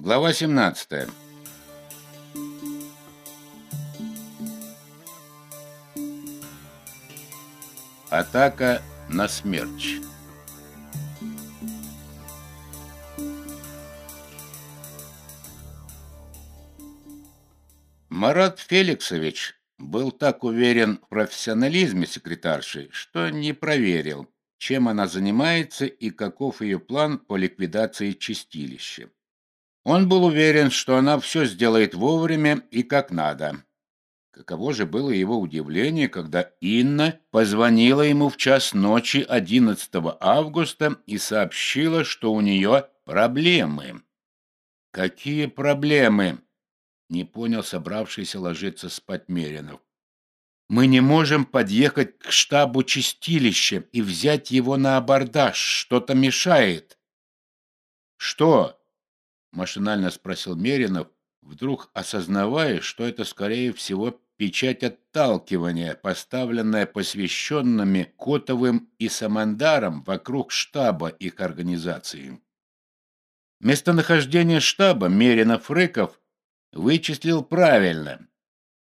Глава 17. Атака на смерч. Марат Феликсович был так уверен в профессионализме секретарши, что не проверил, чем она занимается и каков ее план по ликвидации чистилища. Он был уверен, что она все сделает вовремя и как надо. Каково же было его удивление, когда Инна позвонила ему в час ночи 11 августа и сообщила, что у нее проблемы. «Какие проблемы?» — не понял собравшийся ложиться спать Меринов. Мы не можем подъехать к штабу чистилища и взять его на абордаж. Что-то мешает. Что? Машинально спросил Меринов, вдруг осознавая, что это, скорее всего, печать отталкивания, поставленная посвященными Котовым и Самандаром вокруг штаба их организации. Местонахождение штаба Меринов-Рыков вычислил правильно,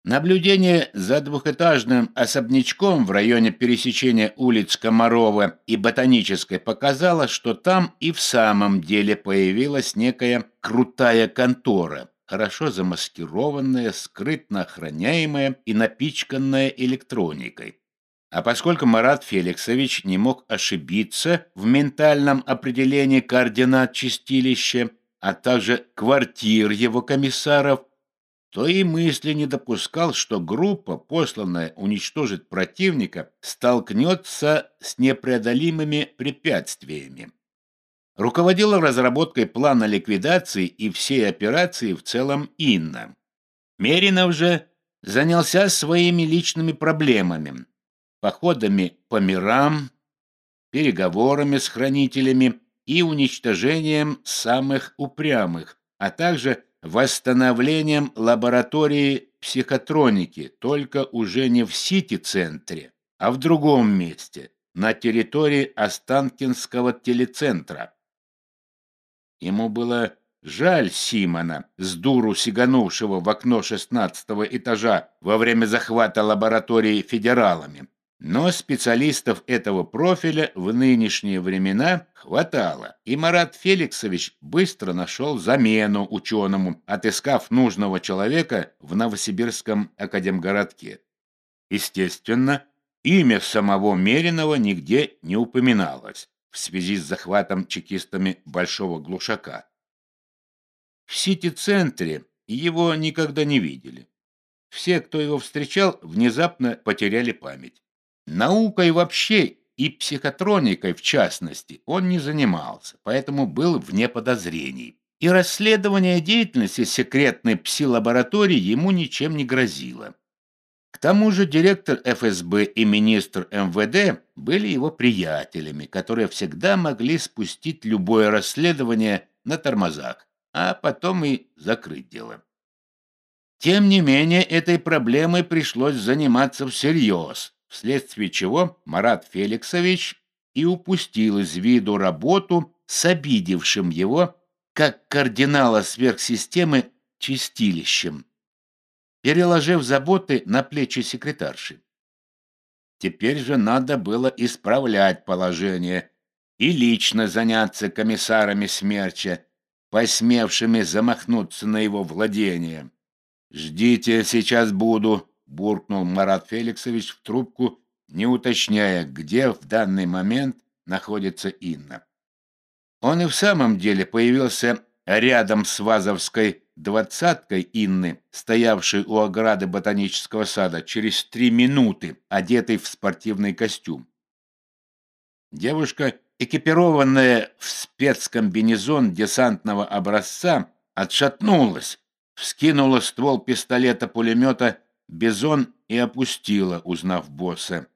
Наблюдение за двухэтажным особнячком в районе пересечения улиц Комарова и Ботанической показало, что там и в самом деле появилась некая крутая контора, хорошо замаскированная, скрытно охраняемая и напичканная электроникой. А поскольку Марат Феликсович не мог ошибиться в ментальном определении координат чистилища, а также квартир его комиссаров, то и мысли не допускал, что группа, посланная уничтожить противника, столкнется с непреодолимыми препятствиями. Руководила разработкой плана ликвидации и всей операции в целом Инна. Меринов же занялся своими личными проблемами, походами по мирам, переговорами с хранителями и уничтожением самых упрямых, а также восстановлением лаборатории психотроники, только уже не в Сити-центре, а в другом месте, на территории Останкинского телецентра. Ему было жаль Симона, с дуру сиганувшего в окно шестнадцатого этажа во время захвата лаборатории федералами. Но специалистов этого профиля в нынешние времена хватало, и Марат Феликсович быстро нашел замену ученому, отыскав нужного человека в Новосибирском академгородке. Естественно, имя самого Меринова нигде не упоминалось в связи с захватом чекистами Большого Глушака. В Сити-центре его никогда не видели. Все, кто его встречал, внезапно потеряли память. Наукой вообще и психотроникой в частности он не занимался, поэтому был вне подозрений. И расследование деятельности секретной пси-лаборатории ему ничем не грозило. К тому же директор ФСБ и министр МВД были его приятелями, которые всегда могли спустить любое расследование на тормозах, а потом и закрыть дело. Тем не менее, этой проблемой пришлось заниматься всерьез, вследствие чего Марат Феликсович и упустил из виду работу с обидевшим его, как кардинала сверхсистемы, чистилищем, переложив заботы на плечи секретарши. Теперь же надо было исправлять положение и лично заняться комиссарами смерча, посмевшими замахнуться на его владение. «Ждите, сейчас буду», буркнул Марат Феликсович в трубку, не уточняя, где в данный момент находится Инна. Он и в самом деле появился рядом с Вазовской двадцаткой Инны, стоявшей у ограды ботанического сада, через три минуты, одетой в спортивный костюм. Девушка, экипированная в спецкомбинезон десантного образца, отшатнулась, вскинула ствол пистолета-пулемета Бизон и опустила, узнав босса.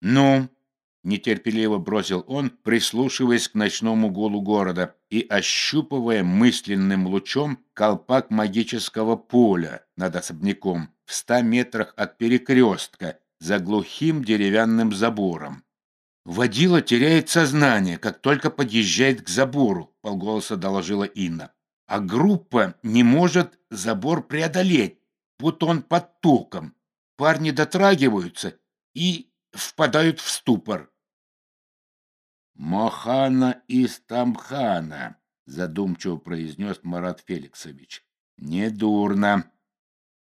«Ну?» — нетерпеливо бросил он, прислушиваясь к ночному гулу города и ощупывая мысленным лучом колпак магического поля над особняком в ста метрах от перекрестка за глухим деревянным забором. «Водила теряет сознание, как только подъезжает к забору», — полголоса доложила Инна. а группа не может забор преодолеть, будто он под током. Парни дотрагиваются и впадают в ступор. «Мохана из Тамхана», — задумчиво произнес Марат Феликсович. «Недурно.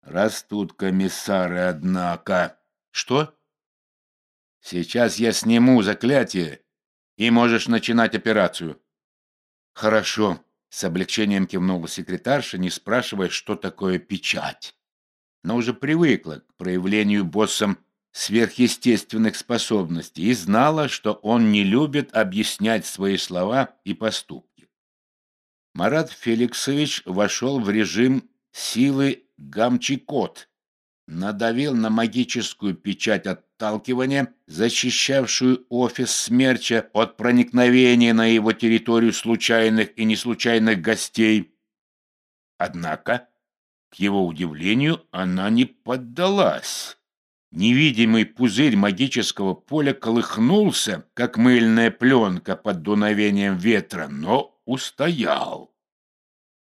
Растут комиссары, однако». «Что?» «Сейчас я сниму заклятие, и можешь начинать операцию». «Хорошо», — с облегчением кивнула секретарша, не спрашивая, что такое печать. Но уже привыкла к проявлению боссом сверхъестественных способностей и знала, что он не любит объяснять свои слова и поступки. Марат Феликсович вошел в режим силы гамчикот, надавил на магическую печать отталкивания, защищавшую офис смерча от проникновения на его территорию случайных и неслучайных гостей. Однако, к его удивлению, она не поддалась. Невидимый пузырь магического поля колыхнулся, как мыльная пленка под дуновением ветра, но устоял.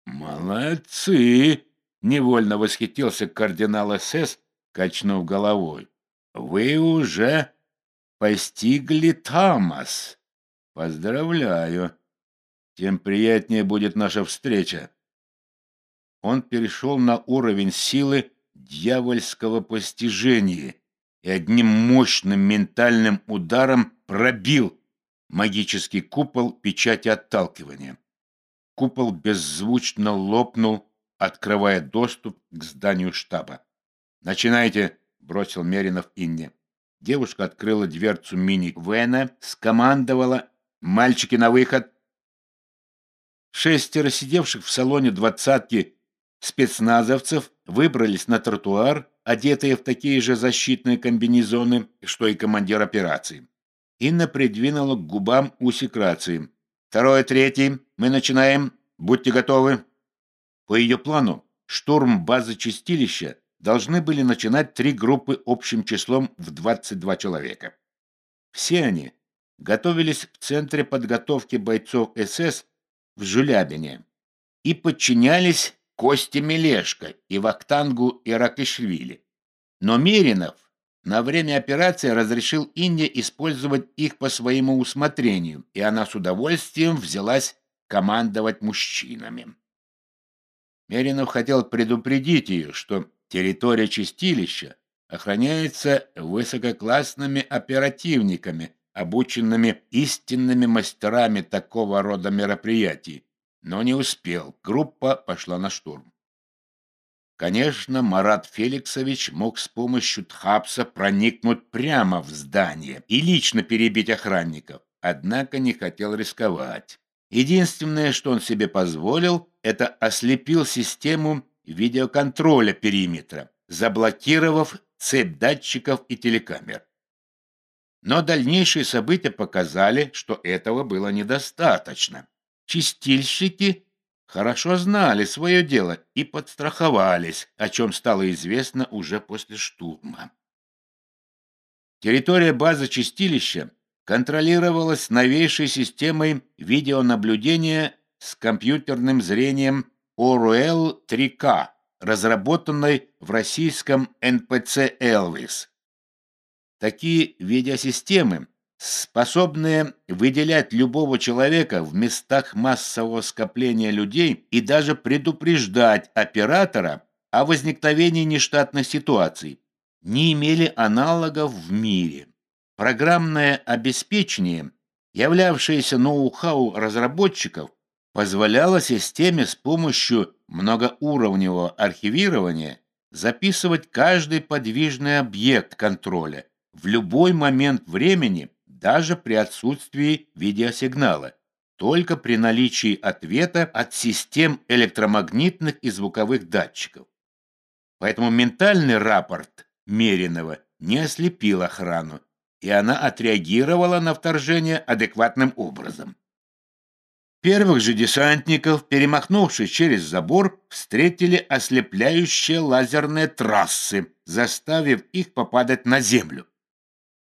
«Молодцы!» — невольно восхитился кардинал СС, качнув головой. «Вы уже постигли Тамас. Поздравляю. Тем приятнее будет наша встреча». Он перешел на уровень силы, дьявольского постижения и одним мощным ментальным ударом пробил магический купол печати отталкивания. Купол беззвучно лопнул, открывая доступ к зданию штаба. «Начинайте!» — бросил Меринов Инне. Девушка открыла дверцу мини-вена, скомандовала «Мальчики на выход!» Шестеро сидевших в салоне двадцатки Спецназовцев выбрались на тротуар, одетые в такие же защитные комбинезоны, что и командир операции. Инна придвинула к губам усик рации. «Второй, третий, мы начинаем. Будьте готовы». По ее плану, штурм базы Чистилища должны были начинать три группы общим числом в 22 человека. Все они готовились в Центре подготовки бойцов СС в Жулябине и подчинялись Косте Мелешко и Вахтангу Иракишвили. Но Меринов на время операции разрешил Инне использовать их по своему усмотрению, и она с удовольствием взялась командовать мужчинами. Меринов хотел предупредить ее, что территория чистилища охраняется высококлассными оперативниками, обученными истинными мастерами такого рода мероприятий, но не успел. Группа пошла на штурм. Конечно, Марат Феликсович мог с помощью Тхапса проникнуть прямо в здание и лично перебить охранников, однако не хотел рисковать. Единственное, что он себе позволил, это ослепил систему видеоконтроля периметра, заблокировав цепь датчиков и телекамер. Но дальнейшие события показали, что этого было недостаточно. Чистильщики хорошо знали свое дело и подстраховались, о чем стало известно уже после штурма. Территория базы чистилища контролировалась новейшей системой видеонаблюдения с компьютерным зрением ORL 3K, разработанной в российском НПЦ «Элвис». Такие видеосистемы способные выделять любого человека в местах массового скопления людей и даже предупреждать оператора о возникновении нештатных ситуаций, не имели аналогов в мире. Программное обеспечение, являвшееся ноу-хау разработчиков, позволяло системе с помощью многоуровневого архивирования записывать каждый подвижный объект контроля в любой момент времени даже при отсутствии видеосигнала, только при наличии ответа от систем электромагнитных и звуковых датчиков. Поэтому ментальный рапорт Меринова не ослепил охрану, и она отреагировала на вторжение адекватным образом. Первых же десантников, перемахнувшись через забор, встретили ослепляющие лазерные трассы, заставив их попадать на землю.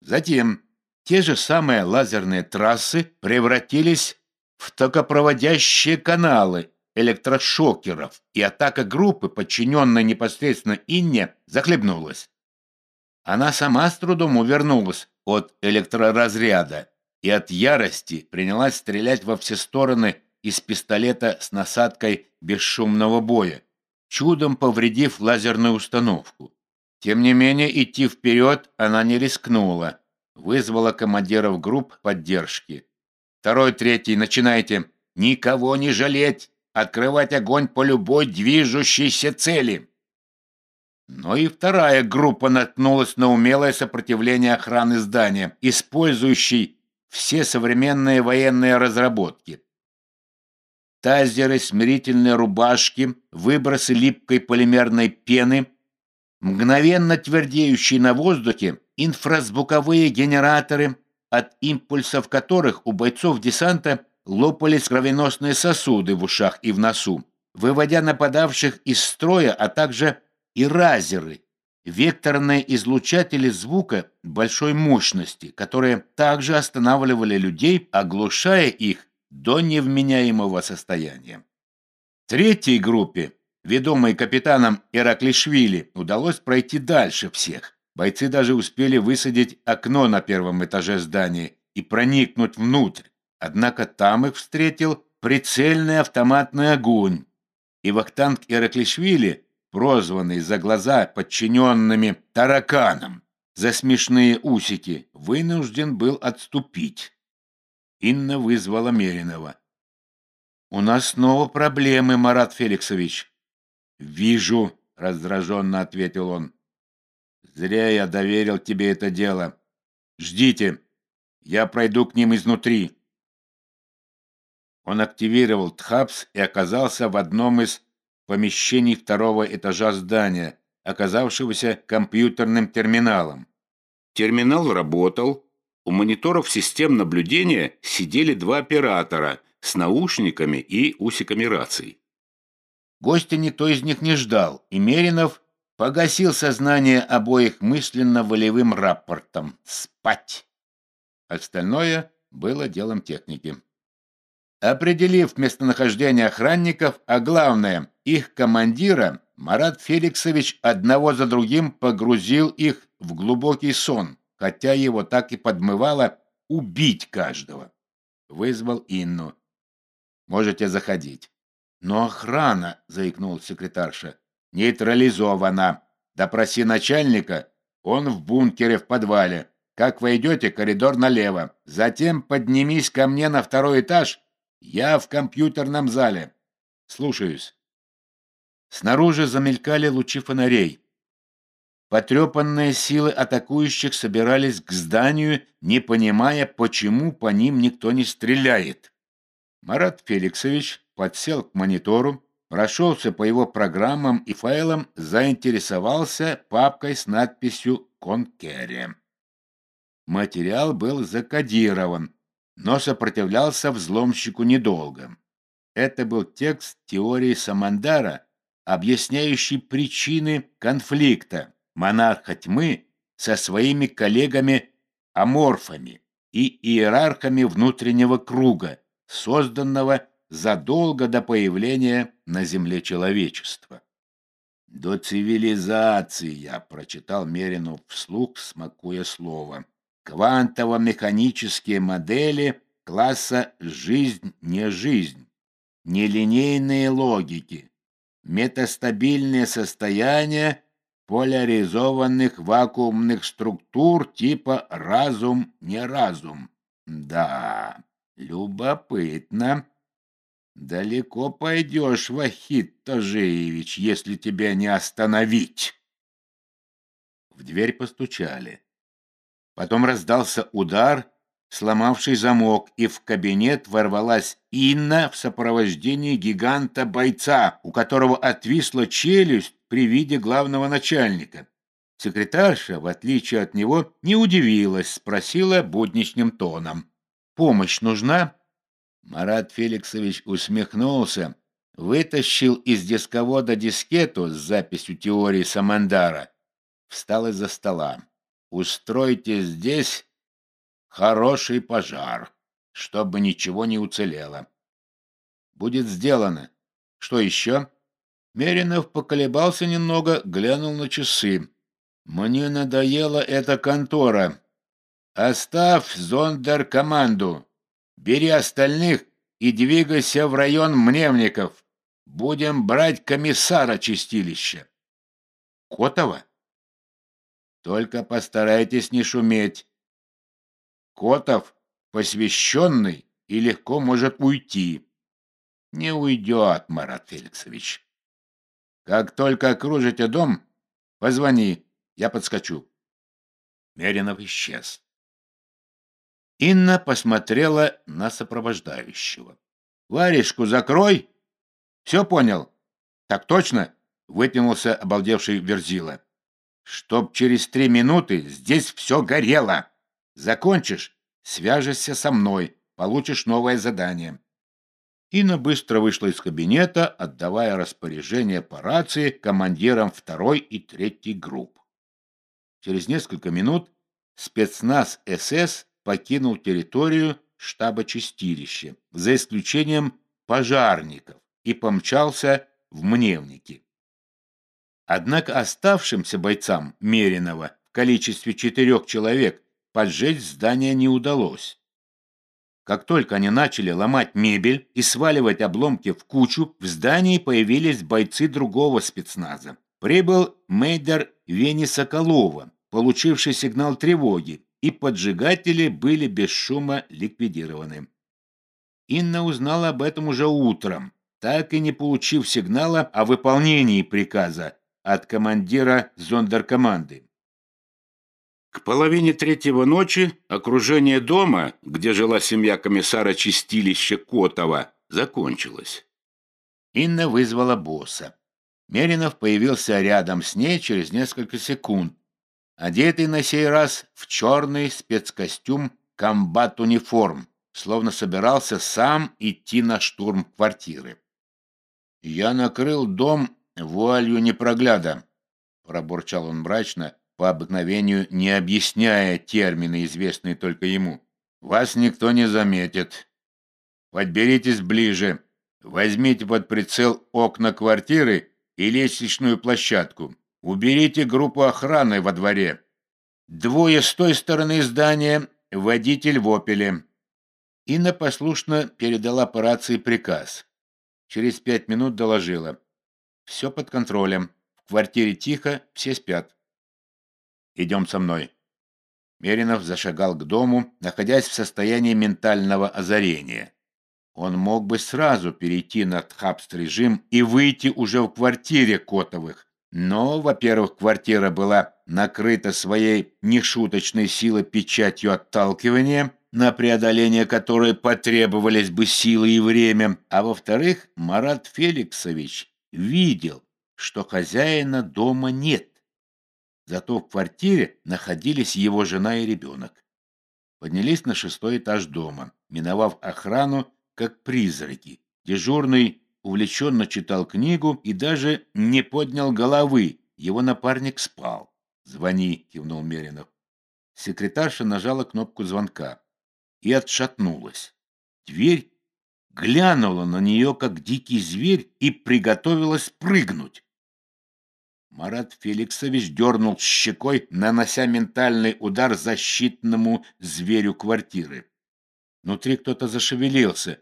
Затем те же самые лазерные трассы превратились в токопроводящие каналы электрошокеров, и атака группы, подчиненной непосредственно Инне, захлебнулась. Она сама с трудом увернулась от электроразряда и от ярости принялась стрелять во все стороны из пистолета с насадкой бесшумного боя, чудом повредив лазерную установку. Тем не менее, идти вперед она не рискнула, вызвала командиров групп поддержки. Второй, третий, начинайте. Никого не жалеть, открывать огонь по любой движущейся цели. Но и вторая группа наткнулась на умелое сопротивление охраны здания, использующей все современные военные разработки. Тазеры, смирительные рубашки, выбросы липкой полимерной пены, мгновенно твердеющие на воздухе инфразвуковые генераторы, от импульсов которых у бойцов десанта лопались кровеносные сосуды в ушах и в носу, выводя нападавших из строя, а также и разеры, векторные излучатели звука большой мощности, которые также останавливали людей, оглушая их до невменяемого состояния. Третьей группе, ведомой капитаном Ираклишвили, удалось пройти дальше всех. Бойцы даже успели высадить окно на первом этаже здания и проникнуть внутрь. Однако там их встретил прицельный автоматный огонь. И Вахтанг Ираклишвили, прозванный за глаза подчиненными тараканом, за смешные усики, вынужден был отступить. Инна вызвала Меринова. «У нас снова проблемы, Марат Феликсович». «Вижу», — раздраженно ответил он. Зря я доверил тебе это дело. Ждите. Я пройду к ним изнутри. Он активировал ТХАПС и оказался в одном из помещений второго этажа здания, оказавшегося компьютерным терминалом. Терминал работал. У мониторов систем наблюдения сидели два оператора с наушниками и усиками раций. Гостя никто из них не ждал, и Меринов Погасил сознание обоих мысленно-волевым рапортом «Спать». Остальное было делом техники. Определив местонахождение охранников, а главное, их командира, Марат Феликсович одного за другим погрузил их в глубокий сон, хотя его так и подмывало убить каждого. Вызвал Инну. «Можете заходить». «Но охрана», — заикнулась секретарша, нейтрализована. Допроси начальника, он в бункере в подвале. Как войдете, коридор налево. Затем поднимись ко мне на второй этаж. Я в компьютерном зале. Слушаюсь. Снаружи замелькали лучи фонарей. Потрепанные силы атакующих собирались к зданию, не понимая, почему по ним никто не стреляет. Марат Феликсович подсел к монитору, прошелся по его программам и файлам, заинтересовался папкой с надписью «Конкере». Материал был закодирован, но сопротивлялся взломщику недолго. Это был текст теории Самандара, объясняющий причины конфликта монарха тьмы со своими коллегами-аморфами и иерархами внутреннего круга, созданного задолго до появления на Земле человечества. «До цивилизации», — я прочитал Мерину вслух, смакуя слово. «Квантово-механические модели класса «жизнь не жизнь», нелинейные логики, метастабильные состояния поляризованных вакуумных структур типа разум не разум. Да, любопытно. Далеко пойдешь, Вахид Тажеевич, если тебя не остановить. В дверь постучали. Потом раздался удар, сломавший замок, и в кабинет ворвалась Инна в сопровождении гиганта-бойца, у которого отвисла челюсть при виде главного начальника. Секретарша, в отличие от него, не удивилась, спросила будничным тоном. «Помощь нужна?» Марат Феликсович усмехнулся, вытащил из дисковода дискету с записью теории Самандара, встал из-за стола. «Устройте здесь хороший пожар, чтобы ничего не уцелело». «Будет сделано. Что еще?» Меринов поколебался немного, глянул на часы. «Мне надоела эта контора. Оставь зондеркоманду. Бери остальных и двигайся в район Мневников. Будем брать комиссара чистилища». «Котова?» «Только постарайтесь не шуметь. Котов посвященный и легко может уйти». «Не уйдет, Марат Феликсович». Как только окружите дом, позвони, я подскочу. Меринов исчез. Инна посмотрела на сопровождающего. «Варежку закрой!» «Все понял?» «Так точно?» — вытянулся обалдевший Верзила. «Чтоб через три минуты здесь все горело! Закончишь, свяжешься со мной, получишь новое задание. Инна быстро вышла из кабинета, отдавая распоряжение по рации командирам второй и третьей групп. Через несколько минут спецназ СС покинул территорию штаба чистилища, за исключением пожарников, и помчался в Мневники. Однако оставшимся бойцам Меринова в количестве четырех человек поджечь здание не удалось. Как только они начали ломать мебель и сваливать обломки в кучу, в здании появились бойцы другого спецназа. Прибыл мейдер Вени Соколова, получивший сигнал тревоги, и поджигатели были без шума ликвидированы. Инна узнала об этом уже утром, так и не получив сигнала о выполнении приказа от командира зондеркоманды. К половине третьего ночи окружение дома, где жила семья комиссара чистилища Котова, закончилось. Инна вызвала босса. Меринов появился рядом с ней через несколько секунд, одетый на сей раз в черный спецкостюм комбат-униформ, словно собирался сам идти на штурм квартиры. «Я накрыл дом вуалью непрогляда», — пробурчал он мрачно, по обыкновению не объясняя термины, известные только ему. «Вас никто не заметит. Подберитесь ближе, возьмите под прицел окна квартиры и лестничную площадку. Уберите группу охраны во дворе. Двое с той стороны здания, водитель в «Опеле». Инна послушно передала по рации приказ. Через пять минут доложила. Все под контролем. В квартире тихо, все спят. Идем со мной». Меринов зашагал к дому, находясь в состоянии ментального озарения. Он мог бы сразу перейти на тхабст-режим и выйти уже в квартире Котовых. Но, во-первых, квартира была накрыта своей нешуточной силой печатью отталкивания, на преодоление которой потребовались бы силы и время, а во-вторых, Марат Феликсович видел, что хозяина дома нет. Зато в квартире находились его жена и ребенок. Поднялись на шестой этаж дома, миновав охрану, как призраки. Дежурный увлеченно читал книгу и даже не поднял головы. Его напарник спал. «Звони», — кивнул Меринов. Секретарша нажала кнопку звонка и отшатнулась. Дверь глянула на нее, как дикий зверь, и приготовилась прыгнуть. Марат Феликсович дернул щекой, нанося ментальный удар защитному зверю квартиры. Внутри кто-то зашевелился,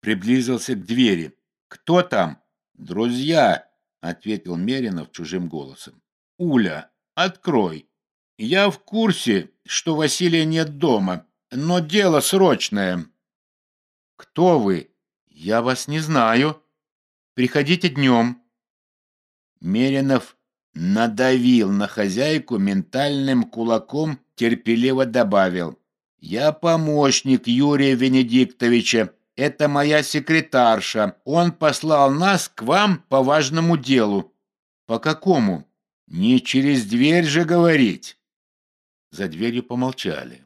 приблизился к двери. «Кто там?» «Друзья!» — ответил Меринов чужим голосом. «Уля, открой. Я в курсе, что Василия нет дома, но дело срочное». «Кто вы? Я вас не знаю. Приходите днем». Меринов надавил на хозяйку ментальным кулаком, терпеливо добавил. «Я помощник Юрия Венедиктовича. Это моя секретарша. Он послал нас к вам по важному делу». «По какому?» «Не через дверь же говорить». За дверью помолчали.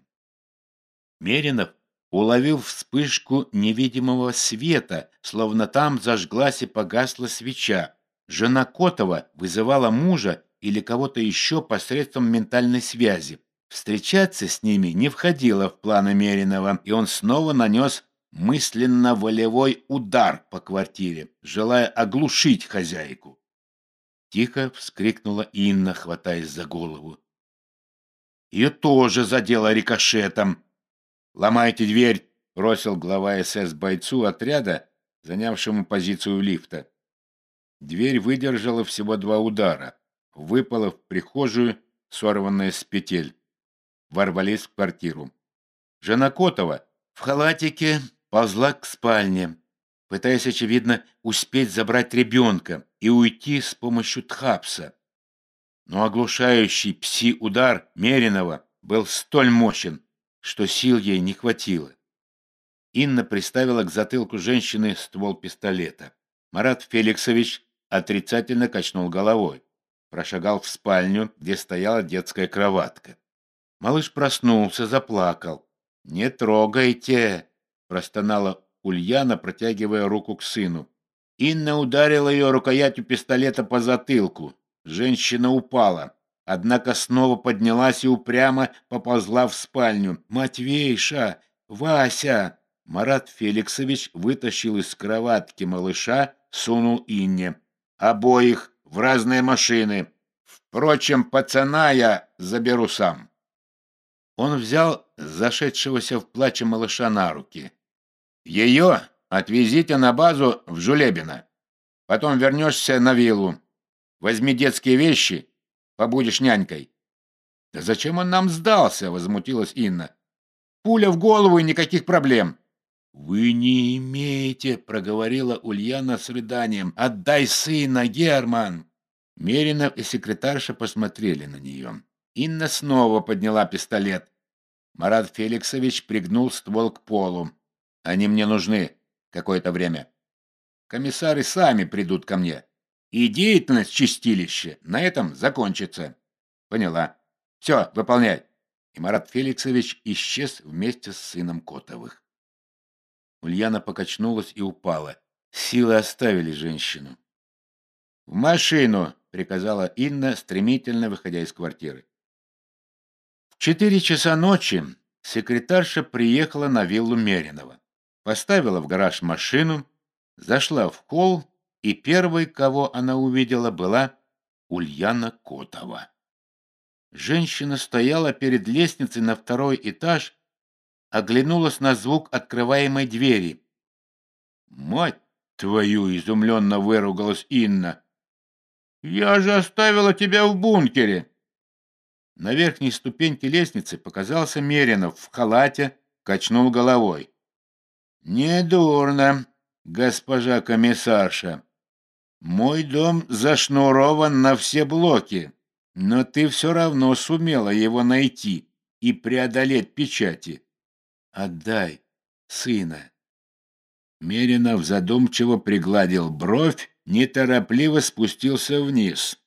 Меринов уловил вспышку невидимого света, словно там зажглась и погасла свеча. Жена Котова вызывала мужа или кого-то еще посредством ментальной связи. Встречаться с ними не входило в планы Меринова, и он снова нанес мысленно-волевой удар по квартире, желая оглушить хозяйку. Тихо вскрикнула Инна, хватаясь за голову. Ее тоже задело рикошетом. «Ломайте дверь!» — бросил глава СС бойцу отряда, занявшему позицию лифта. Дверь выдержала всего два удара. Выпала в прихожую, сорванная с петель. Ворвались в квартиру. Жена Котова в халатике ползла к спальне, пытаясь, очевидно, успеть забрать ребенка и уйти с помощью тхапса. Но оглушающий пси-удар Меринова был столь мощен, что сил ей не хватило. Инна приставила к затылку женщины ствол пистолета. Марат Феликсович отрицательно качнул головой. Прошагал в спальню, где стояла детская кроватка. Малыш проснулся, заплакал. «Не трогайте!» — простонала Ульяна, протягивая руку к сыну. Инна ударила ее рукоятью пистолета по затылку. Женщина упала, однако снова поднялась и упрямо поползла в спальню. «Матвейша! Вася!» Марат Феликсович вытащил из кроватки малыша, сунул Инне. «Обоих в разные машины. Впрочем, пацана я заберу сам». Он взял зашедшегося в плаче малыша на руки. «Ее отвезите на базу в Жулебино. Потом вернешься на виллу. Возьми детские вещи, побудешь нянькой. Да зачем он нам сдался? возмутилась Инна. Пуля в голову и никаких проблем. Вы не имеете, проговорила Ульяна с рыданием. Отдай сына, Герман. Меринов и секретарша посмотрели на нее. Инна снова подняла пистолет. Марат Феликсович пригнул ствол к полу. Они мне нужны какое-то время. Комиссары сами придут ко мне и деятельность чистилища на этом закончится. Поняла. Все, выполняй. И Марат Феликсович исчез вместе с сыном Котовых. Ульяна покачнулась и упала. Силы оставили женщину. «В машину!» — приказала Инна, стремительно выходя из квартиры. В четыре часа ночи секретарша приехала на виллу Меринова, поставила в гараж машину, зашла в холл и первой, кого она увидела, была Ульяна Котова. Женщина стояла перед лестницей на второй этаж, оглянулась на звук открываемой двери. «Мать твою!» — изумленно выругалась Инна. «Я же оставила тебя в бункере!» На верхней ступеньке лестницы показался Меринов в халате, качнул головой. «Недурно, госпожа комиссарша. Мой дом зашнурован на все блоки, но ты все равно сумела его найти и преодолеть печати. Отдай сына. Меринов задумчиво пригладил бровь, неторопливо спустился вниз.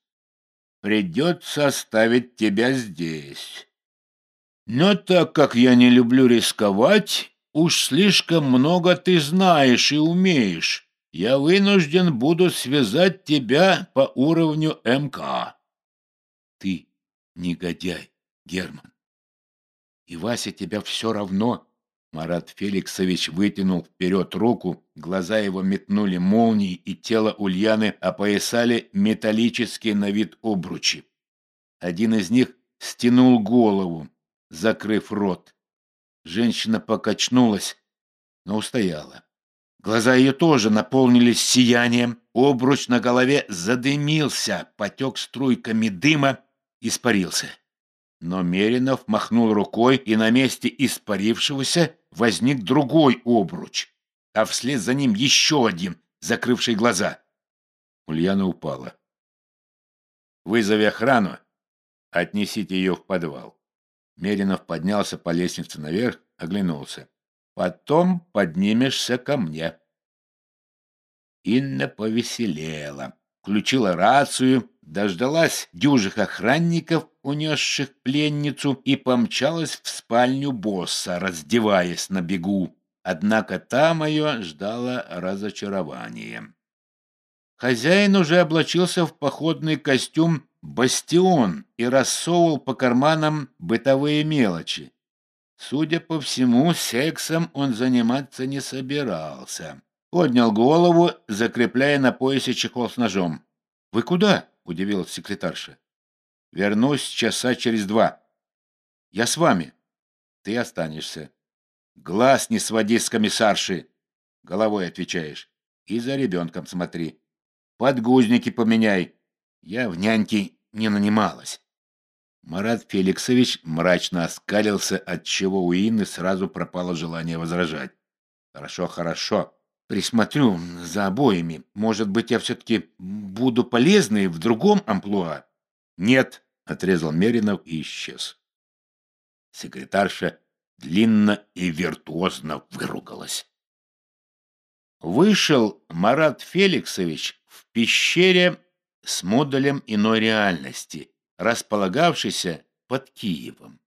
Придется оставить тебя здесь. Но так как я не люблю рисковать, уж слишком много ты знаешь и умеешь я вынужден буду связать тебя по уровню МК. Ты негодяй, Герман. И Вася тебя все равно... Марат Феликсович вытянул вперед руку, глаза его метнули молнии, и тело Ульяны опоясали металлические на вид обручи. Один из них стянул голову, закрыв рот. Женщина покачнулась, но устояла. Глаза ее тоже наполнились сиянием, обруч на голове задымился, потек струйками дыма, испарился. Но Меринов махнул рукой, и на месте испарившегося возник другой обруч, а вслед за ним еще один, закрывший глаза. Ульяна упала. «Вызови охрану, отнесите ее в подвал». Меринов поднялся по лестнице наверх, оглянулся. Потом поднимешься ко мне. Инна повеселела, включила рацию, дождалась дюжих охранников, унесших пленницу, и помчалась в спальню босса, раздеваясь на бегу. Однако там ее ждало разочарование. Хозяин уже облачился в походный костюм «Бастион» и рассовывал по карманам бытовые мелочи Судя по всему, сексом он заниматься не собирался. Поднял голову, закрепляя на поясе чехол с ножом. «Вы куда?» — удивилась секретарша. «Вернусь часа через два. Я с вами. Ты останешься. Глаз не своди с комиссарши. Головой отвечаешь. И за ребенком смотри. Подгузники поменяй. Я в няньки не нанималась». Марат Феликсович мрачно оскалился, отчего у Инны сразу пропало желание возражать. «Хорошо, хорошо. Присмотрю за обоими. Может быть, я все-таки буду полезной в другом амплуа?» «Нет», — отрезал Меринов и исчез. Секретарша длинно и виртуозно выругалась. Вышел Марат Феликсович в пещере с модулем иной реальности — располагавшийся под Киевом.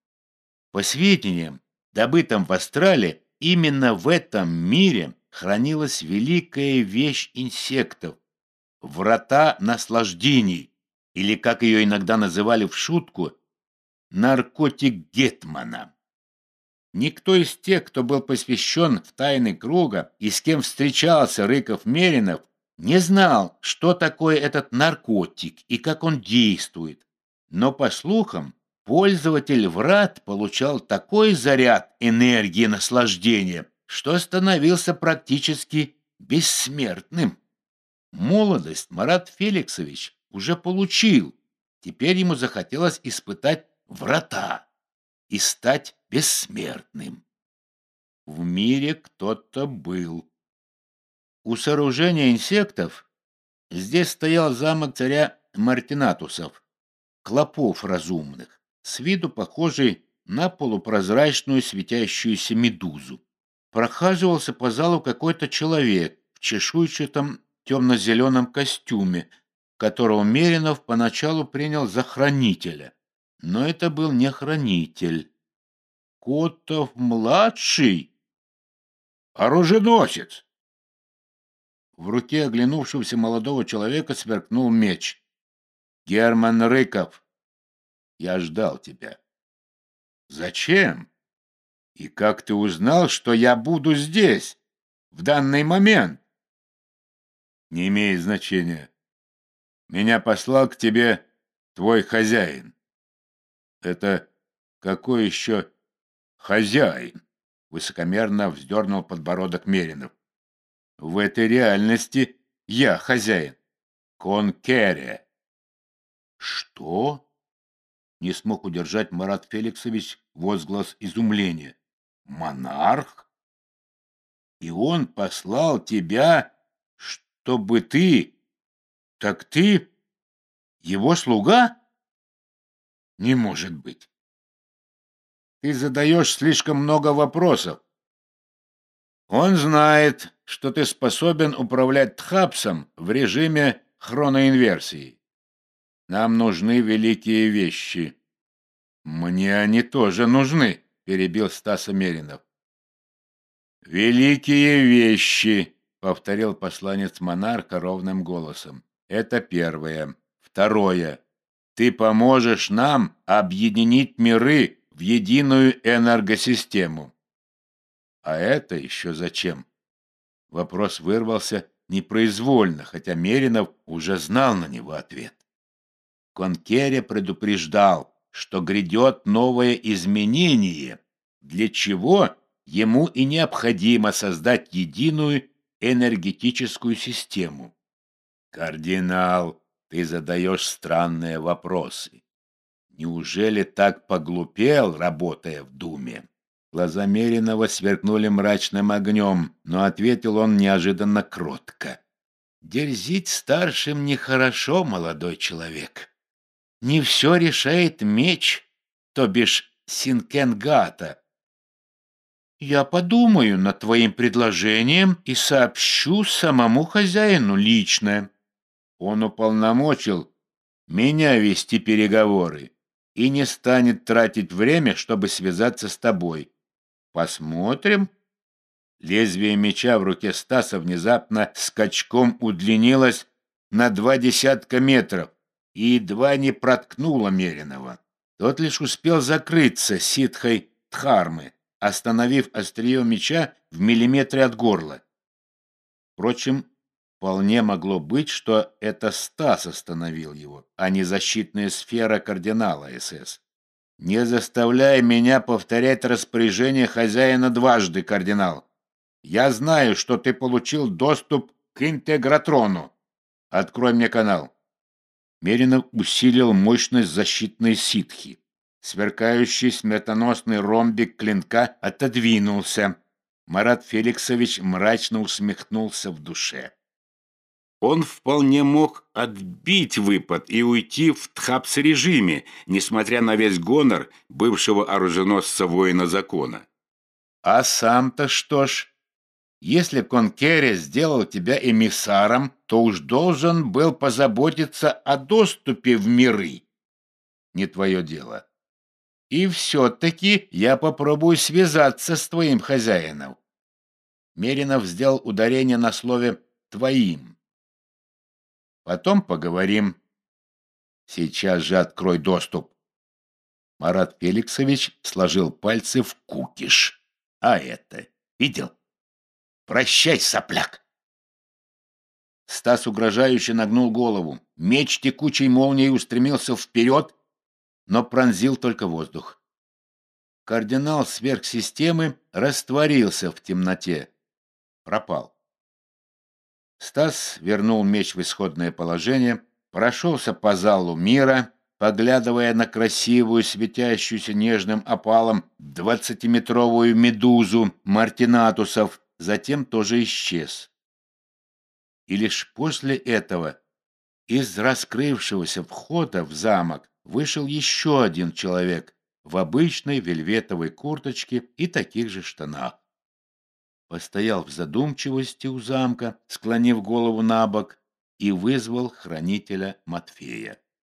По сведениям, добытым в Астрале, именно в этом мире хранилась великая вещь инсектов – врата наслаждений, или, как ее иногда называли в шутку, наркотик Гетмана. Никто из тех, кто был посвящен в тайны круга и с кем встречался Рыков-Меринов, не знал, что такое этот наркотик и как он действует, но, по слухам, пользователь врат получал такой заряд энергии наслаждения, что становился практически бессмертным. Молодость Марат Феликсович уже получил. Теперь ему захотелось испытать врата и стать бессмертным. В мире кто-то был. У сооружения инсектов здесь стоял замок царя Мартинатусов, клопов разумных, с виду похожий на полупрозрачную светящуюся медузу. Прохаживался по залу какой-то человек в чешуйчатом темно-зеленом костюме, которого Меринов поначалу принял за хранителя. Но это был не хранитель. Котов-младший? Оруженосец! В руке оглянувшегося молодого человека сверкнул меч. Герман Рыков, я ждал тебя. Зачем? И как ты узнал, что я буду здесь, в данный момент? Не имеет значения. Меня послал к тебе твой хозяин. Это какой еще хозяин? Высокомерно вздернул подбородок Меринов. В этой реальности я хозяин. Конкере. «Что?» Не смог удержать Марат Феликсович возглас изумления. «Монарх? И он послал тебя, чтобы ты... Так ты его слуга? Не может быть. Ты задаешь слишком много вопросов. Он знает, что ты способен управлять Тхапсом в режиме хроноинверсии. Нам нужны великие вещи. Мне они тоже нужны, перебил Стас Меринов. Великие вещи, повторил посланец монарха ровным голосом. Это первое. Второе. Ты поможешь нам объединить миры в единую энергосистему. А это еще зачем? Вопрос вырвался непроизвольно, хотя Меринов уже знал на него ответ. Конкере предупреждал, что грядет новое изменение, для чего ему и необходимо создать единую энергетическую систему. «Кардинал, ты задаешь странные вопросы. Неужели так поглупел, работая в Думе?» Глаза Меринова сверкнули мрачным огнем, но ответил он неожиданно кротко. «Дерзить старшим нехорошо, молодой человек не все решает меч, то бишь Синкенгата. Я подумаю над твоим предложением и сообщу самому хозяину лично. Он уполномочил меня вести переговоры и не станет тратить время, чтобы связаться с тобой. Посмотрим. Лезвие меча в руке Стаса внезапно скачком удлинилось на два десятка метров и едва не проткнула Меринова. Тот лишь успел закрыться ситхой Дхармы, остановив острие меча в миллиметре от горла. Впрочем, вполне могло быть, что это Стас остановил его, а не защитная сфера кардинала СС. Не заставляй меня повторять распоряжение хозяина дважды, кардинал. Я знаю, что ты получил доступ к интегратрону. Открой мне канал. Меринов усилил мощность защитной ситхи. Сверкающий смертоносный ромбик клинка отодвинулся. Марат Феликсович мрачно усмехнулся в душе. Он вполне мог отбить выпад и уйти в тхапс-режиме, несмотря на весь гонор бывшего оруженосца воина закона. А сам-то что ж? Если Конкере сделал тебя эмиссаром, то уж должен был позаботиться о доступе в миры. Не твое дело. И все-таки я попробую связаться с твоим хозяином. Меринов сделал ударение на слове «твоим». Потом поговорим. Сейчас же открой доступ. Марат Феликсович сложил пальцы в кукиш. А это видел? Прощай, сопляк!» Стас угрожающе нагнул голову. Меч текучей молнией устремился вперед, но пронзил только воздух. Кардинал сверхсистемы растворился в темноте. Пропал. Стас вернул меч в исходное положение, прошелся по залу мира, поглядывая на красивую, светящуюся нежным опалом двадцатиметровую медузу мартинатусов, затем тоже исчез. И лишь после этого из раскрывшегося входа в замок вышел еще один человек в обычной вельветовой курточке и таких же штанах. Постоял в задумчивости у замка, склонив голову на бок, и вызвал хранителя Матфея.